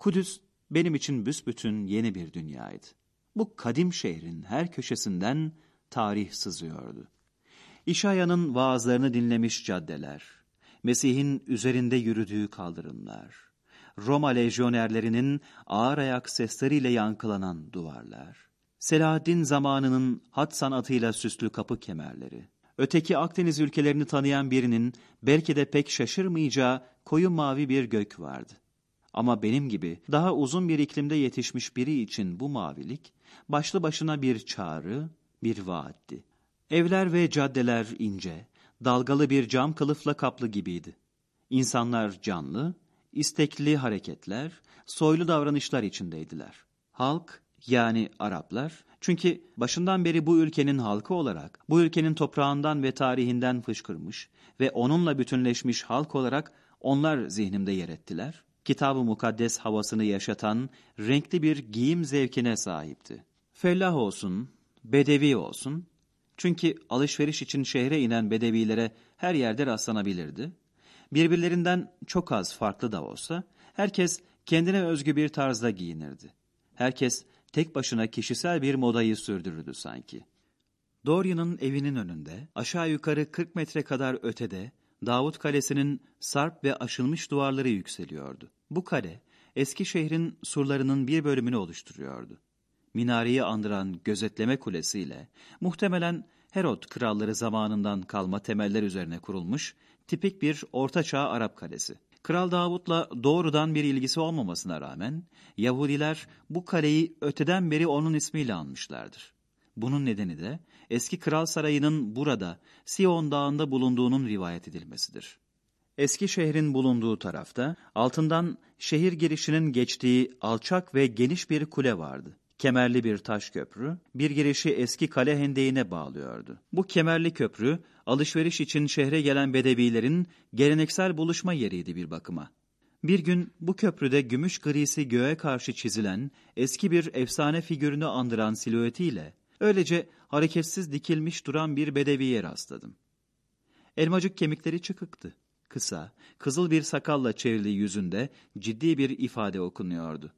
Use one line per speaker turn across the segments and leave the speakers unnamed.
Kudüs benim için büsbütün yeni bir dünyaydı. Bu kadim şehrin her köşesinden tarih sızıyordu. İşaya'nın vaazlarını dinlemiş caddeler, Mesih'in üzerinde yürüdüğü kaldırımlar, Roma lejyonerlerinin ağır ayak sesleriyle yankılanan duvarlar, Selahaddin zamanının hat sanatıyla süslü kapı kemerleri, öteki Akdeniz ülkelerini tanıyan birinin belki de pek şaşırmayacağı koyu mavi bir gök vardı. Ama benim gibi daha uzun bir iklimde yetişmiş biri için bu mavilik başlı başına bir çağrı, bir vaatti. Evler ve caddeler ince, dalgalı bir cam kılıfla kaplı gibiydi. İnsanlar canlı, istekli hareketler, soylu davranışlar içindeydiler. Halk, yani Araplar, çünkü başından beri bu ülkenin halkı olarak, bu ülkenin toprağından ve tarihinden fışkırmış ve onunla bütünleşmiş halk olarak onlar zihnimde yer ettiler. Kitab-ı Mukaddes havasını yaşatan renkli bir giyim zevkine sahipti. Fellah olsun, bedevi olsun, çünkü alışveriş için şehre inen bedevilere her yerde rastlanabilirdi. Birbirlerinden çok az farklı da olsa, herkes kendine özgü bir tarzda giyinirdi. Herkes tek başına kişisel bir modayı sürdürürdü sanki. Dorian'ın evinin önünde, aşağı yukarı 40 metre kadar ötede, Davut Kalesi'nin sarp ve aşılmış duvarları yükseliyordu. Bu kale, eski şehrin surlarının bir bölümünü oluşturuyordu. Minareyi andıran gözetleme kulesiyle, muhtemelen Herod kralları zamanından kalma temeller üzerine kurulmuş, tipik bir ortaçağ Arap kalesi. Kral Davut'la doğrudan bir ilgisi olmamasına rağmen Yahudiler bu kaleyi öteden beri onun ismiyle anmışlardır. Bunun nedeni de eski kral sarayının burada Sion dağında bulunduğunun rivayet edilmesidir. Eski şehrin bulunduğu tarafta altından şehir girişinin geçtiği alçak ve geniş bir kule vardı. Kemerli bir taş köprü, bir girişi eski kale hendeğine bağlıyordu. Bu kemerli köprü, alışveriş için şehre gelen bedevilerin geleneksel buluşma yeriydi bir bakıma. Bir gün bu köprüde gümüş grisi göğe karşı çizilen eski bir efsane figürünü andıran silüetiyle öylece hareketsiz dikilmiş duran bir bedeviye rastladım. Elmacık kemikleri çıkıktı. Kısa, kızıl bir sakalla çevrili yüzünde ciddi bir ifade okunuyordu.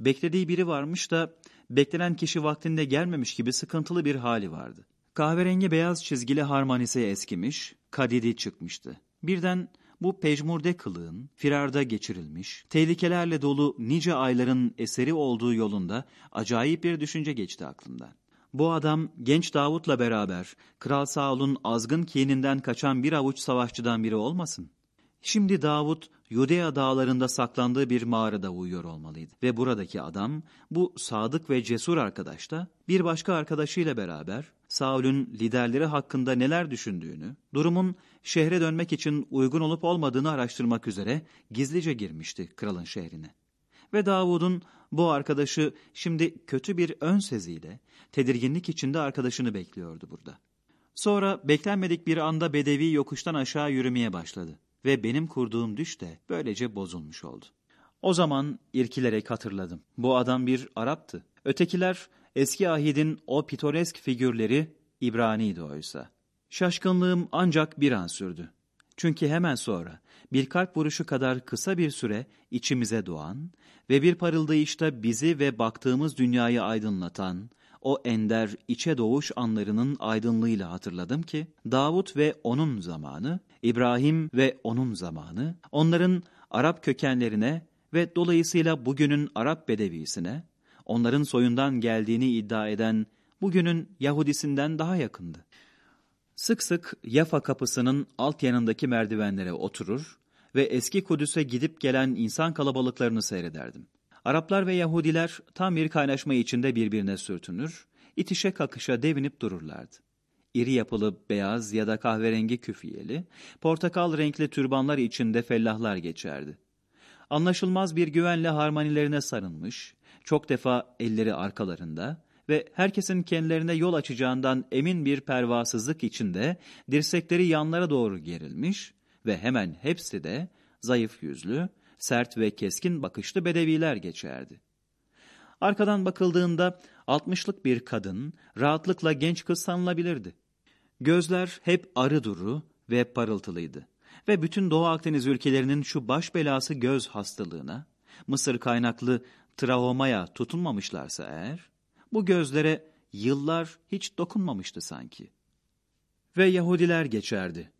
Beklediği biri varmış da beklenen kişi vaktinde gelmemiş gibi sıkıntılı bir hali vardı. Kahverengi beyaz çizgili harmanisi eskimiş, kadidi çıkmıştı. Birden bu pejmurde kılığın, firarda geçirilmiş, tehlikelerle dolu nice ayların eseri olduğu yolunda acayip bir düşünce geçti aklımdan. Bu adam genç Davut'la beraber Kral Saul'un azgın kininden kaçan bir avuç savaşçıdan biri olmasın? Şimdi Davut Yudea dağlarında saklandığı bir mağarada uyuyor olmalıydı. Ve buradaki adam bu sadık ve cesur arkadaş da bir başka arkadaşıyla beraber Saul'ün liderleri hakkında neler düşündüğünü, durumun şehre dönmek için uygun olup olmadığını araştırmak üzere gizlice girmişti kralın şehrine. Ve Davud'un bu arkadaşı şimdi kötü bir ön seziyle tedirginlik içinde arkadaşını bekliyordu burada. Sonra beklenmedik bir anda Bedevi yokuştan aşağı yürümeye başladı ve benim kurduğum düş de böylece bozulmuş oldu. O zaman irkilerek hatırladım. Bu adam bir Arap'tı. Ötekiler eski ahidin o pitoresk figürleri İbrani'ydi oysa. Şaşkınlığım ancak bir an sürdü. Çünkü hemen sonra bir kalp vuruşu kadar kısa bir süre içimize doğan ve bir parıldayışta bizi ve baktığımız dünyayı aydınlatan, o ender içe doğuş anlarının aydınlığıyla hatırladım ki, Davut ve onun zamanı, İbrahim ve onun zamanı, onların Arap kökenlerine ve dolayısıyla bugünün Arap bedevisine, onların soyundan geldiğini iddia eden bugünün Yahudisinden daha yakındı. Sık sık Yafa kapısının alt yanındaki merdivenlere oturur ve eski Kudüs'e gidip gelen insan kalabalıklarını seyrederdim. Araplar ve Yahudiler tam bir kaynaşma içinde birbirine sürtünür, itişe kakışa devinip dururlardı. İri yapılı beyaz ya da kahverengi küfiyeli, portakal renkli türbanlar içinde fellahlar geçerdi. Anlaşılmaz bir güvenle harmanilerine sarılmış, çok defa elleri arkalarında ve herkesin kendilerine yol açacağından emin bir pervasızlık içinde dirsekleri yanlara doğru gerilmiş ve hemen hepsi de zayıf yüzlü, sert ve keskin bakışlı bedeviler geçerdi. Arkadan bakıldığında altmışlık bir kadın rahatlıkla genç kız sanılabilirdi. Gözler hep arı duru ve parıltılıydı. Ve bütün Doğu Akdeniz ülkelerinin şu baş belası göz hastalığına, Mısır kaynaklı travmaya tutunmamışlarsa eğer, bu gözlere yıllar hiç dokunmamıştı sanki. Ve Yahudiler geçerdi.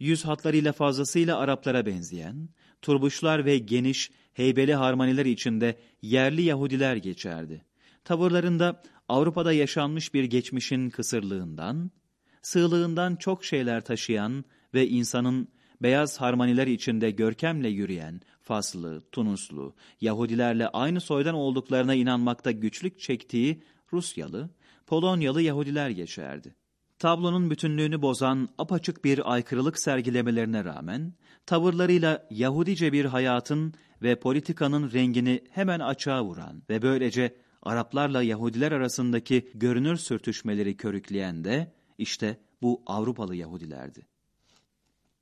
Yüz hatlarıyla fazlasıyla Araplara benzeyen, turbuşlar ve geniş, heybeli harmaniler içinde yerli Yahudiler geçerdi. Tavırlarında Avrupa'da yaşanmış bir geçmişin kısırlığından, sığlığından çok şeyler taşıyan ve insanın beyaz harmaniler içinde görkemle yürüyen Faslı, Tunuslu, Yahudilerle aynı soydan olduklarına inanmakta güçlük çektiği Rusyalı, Polonyalı Yahudiler geçerdi. Tablonun bütünlüğünü bozan apaçık bir aykırılık sergilemelerine rağmen, tavırlarıyla Yahudice bir hayatın ve politikanın rengini hemen açığa vuran ve böylece Araplarla Yahudiler arasındaki görünür sürtüşmeleri körükleyen de işte bu Avrupalı Yahudilerdi.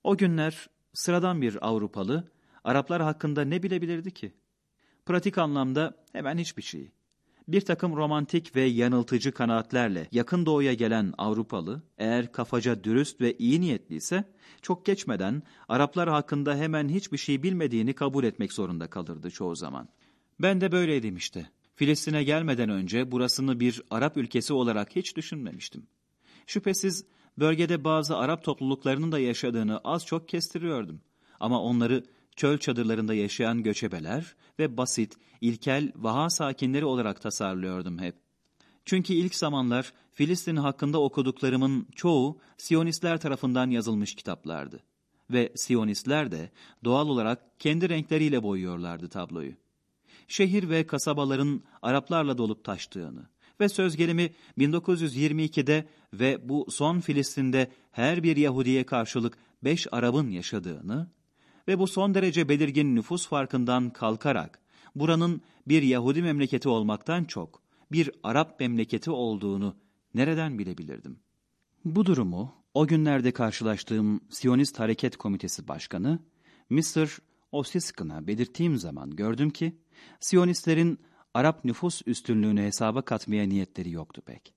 O günler sıradan bir Avrupalı, Araplar hakkında ne bilebilirdi ki? Pratik anlamda hemen hiçbir şey. Bir takım romantik ve yanıltıcı kanaatlerle yakın doğuya gelen Avrupalı, eğer kafaca dürüst ve iyi niyetliyse, çok geçmeden Araplar hakkında hemen hiçbir şey bilmediğini kabul etmek zorunda kalırdı çoğu zaman. Ben de böyleydim işte. Filistin'e gelmeden önce burasını bir Arap ülkesi olarak hiç düşünmemiştim. Şüphesiz bölgede bazı Arap topluluklarının da yaşadığını az çok kestiriyordum. Ama onları çöl çadırlarında yaşayan göçebeler ve basit, ilkel, vaha sakinleri olarak tasarlıyordum hep. Çünkü ilk zamanlar Filistin hakkında okuduklarımın çoğu Siyonistler tarafından yazılmış kitaplardı. Ve Siyonistler de doğal olarak kendi renkleriyle boyuyorlardı tabloyu. Şehir ve kasabaların Araplarla dolup taştığını ve söz gelimi 1922'de ve bu son Filistin'de her bir Yahudiye karşılık beş Arap'ın yaşadığını ve bu son derece belirgin nüfus farkından kalkarak buranın bir Yahudi memleketi olmaktan çok bir Arap memleketi olduğunu nereden bilebilirdim? Bu durumu o günlerde karşılaştığım Siyonist Hareket Komitesi Başkanı Mr. Osiskin'a belirttiğim zaman gördüm ki Siyonistlerin Arap nüfus üstünlüğünü hesaba katmaya niyetleri yoktu pek.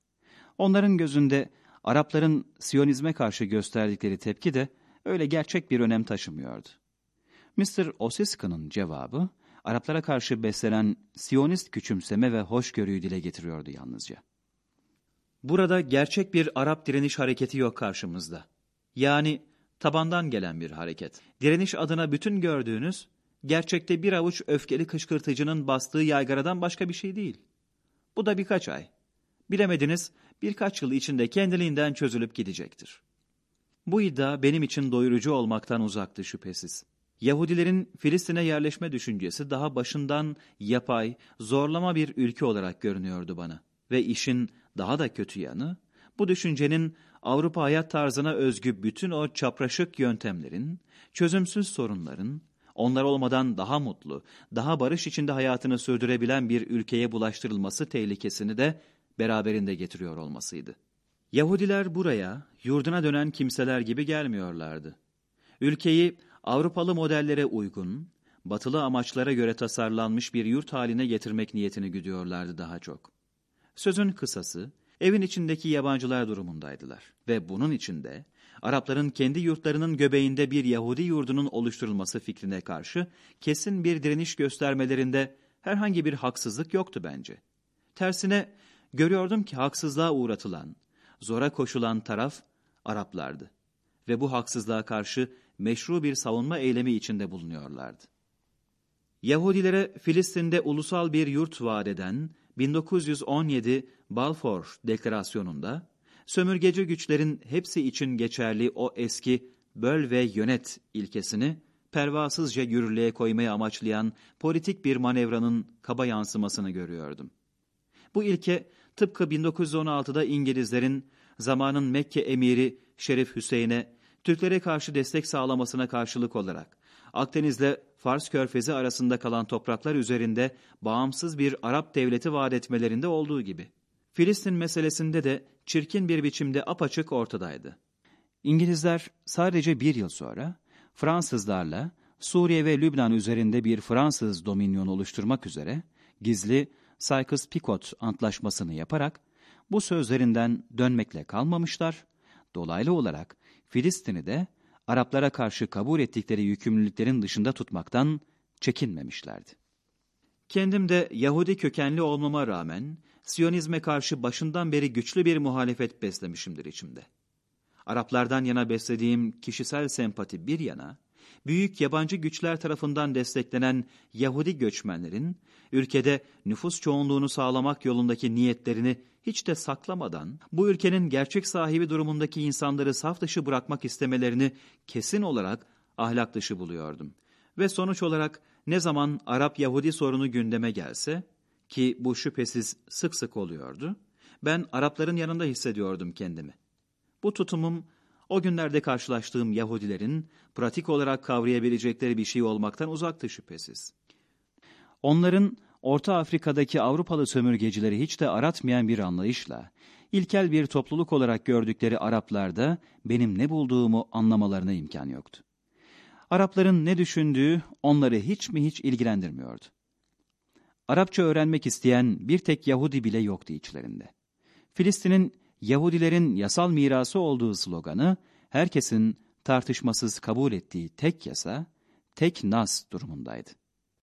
Onların gözünde Arapların Siyonizme karşı gösterdikleri tepki de öyle gerçek bir önem taşımıyordu. Mr. Osiskin'in cevabı, Araplara karşı beslenen Siyonist küçümseme ve hoşgörüyü dile getiriyordu yalnızca. Burada gerçek bir Arap direniş hareketi yok karşımızda. Yani tabandan gelen bir hareket. Direniş adına bütün gördüğünüz, gerçekte bir avuç öfkeli kışkırtıcının bastığı yaygaradan başka bir şey değil. Bu da birkaç ay. Bilemediniz, birkaç yıl içinde kendiliğinden çözülüp gidecektir. Bu iddia benim için doyurucu olmaktan uzaktı şüphesiz. Yahudilerin Filistin'e yerleşme düşüncesi daha başından yapay, zorlama bir ülke olarak görünüyordu bana. Ve işin daha da kötü yanı, bu düşüncenin Avrupa hayat tarzına özgü bütün o çapraşık yöntemlerin, çözümsüz sorunların, onlar olmadan daha mutlu, daha barış içinde hayatını sürdürebilen bir ülkeye bulaştırılması tehlikesini de beraberinde getiriyor olmasıydı. Yahudiler buraya, yurduna dönen kimseler gibi gelmiyorlardı. Ülkeyi Avrupalı modellere uygun, batılı amaçlara göre tasarlanmış bir yurt haline getirmek niyetini güdüyorlardı daha çok. Sözün kısası, evin içindeki yabancılar durumundaydılar ve bunun içinde Arapların kendi yurtlarının göbeğinde bir Yahudi yurdunun oluşturulması fikrine karşı kesin bir direniş göstermelerinde herhangi bir haksızlık yoktu bence. Tersine görüyordum ki haksızlığa uğratılan, zora koşulan taraf Araplardı ve bu haksızlığa karşı meşru bir savunma eylemi içinde bulunuyorlardı. Yahudilere Filistin'de ulusal bir yurt vaat eden 1917 Balfour Deklarasyonu'nda sömürgeci güçlerin hepsi için geçerli o eski böl ve yönet ilkesini pervasızca yürürlüğe koymayı amaçlayan politik bir manevranın kaba yansımasını görüyordum. Bu ilke tıpkı 1916'da İngilizlerin zamanın Mekke emiri Şerif Hüseyin'e Türklere karşı destek sağlamasına karşılık olarak Akdeniz'le Fars Körfezi arasında kalan topraklar üzerinde bağımsız bir Arap devleti vaat etmelerinde olduğu gibi. Filistin meselesinde de çirkin bir biçimde apaçık ortadaydı. İngilizler sadece bir yıl sonra Fransızlarla Suriye ve Lübnan üzerinde bir Fransız dominyonu oluşturmak üzere gizli Sykes-Picot antlaşmasını yaparak bu sözlerinden dönmekle kalmamışlar, dolaylı olarak Filistin'i de Araplara karşı kabul ettikleri yükümlülüklerin dışında tutmaktan çekinmemişlerdi. Kendim de Yahudi kökenli olmama rağmen Siyonizme karşı başından beri güçlü bir muhalefet beslemişimdir içimde. Araplardan yana beslediğim kişisel sempati bir yana, büyük yabancı güçler tarafından desteklenen Yahudi göçmenlerin, ülkede nüfus çoğunluğunu sağlamak yolundaki niyetlerini hiç de saklamadan, bu ülkenin gerçek sahibi durumundaki insanları saf dışı bırakmak istemelerini kesin olarak ahlak dışı buluyordum. Ve sonuç olarak ne zaman Arap-Yahudi sorunu gündeme gelse, ki bu şüphesiz sık sık oluyordu, ben Arapların yanında hissediyordum kendimi. Bu tutumum, o günlerde karşılaştığım Yahudilerin pratik olarak kavrayabilecekleri bir şey olmaktan uzaktı şüphesiz. Onların Orta Afrika'daki Avrupalı sömürgecileri hiç de aratmayan bir anlayışla, ilkel bir topluluk olarak gördükleri Araplarda benim ne bulduğumu anlamalarına imkan yoktu. Arapların ne düşündüğü onları hiç mi hiç ilgilendirmiyordu. Arapça öğrenmek isteyen bir tek Yahudi bile yoktu içlerinde. Filistin'in Yahudilerin yasal mirası olduğu sloganı, herkesin tartışmasız kabul ettiği tek yasa, tek nas durumundaydı.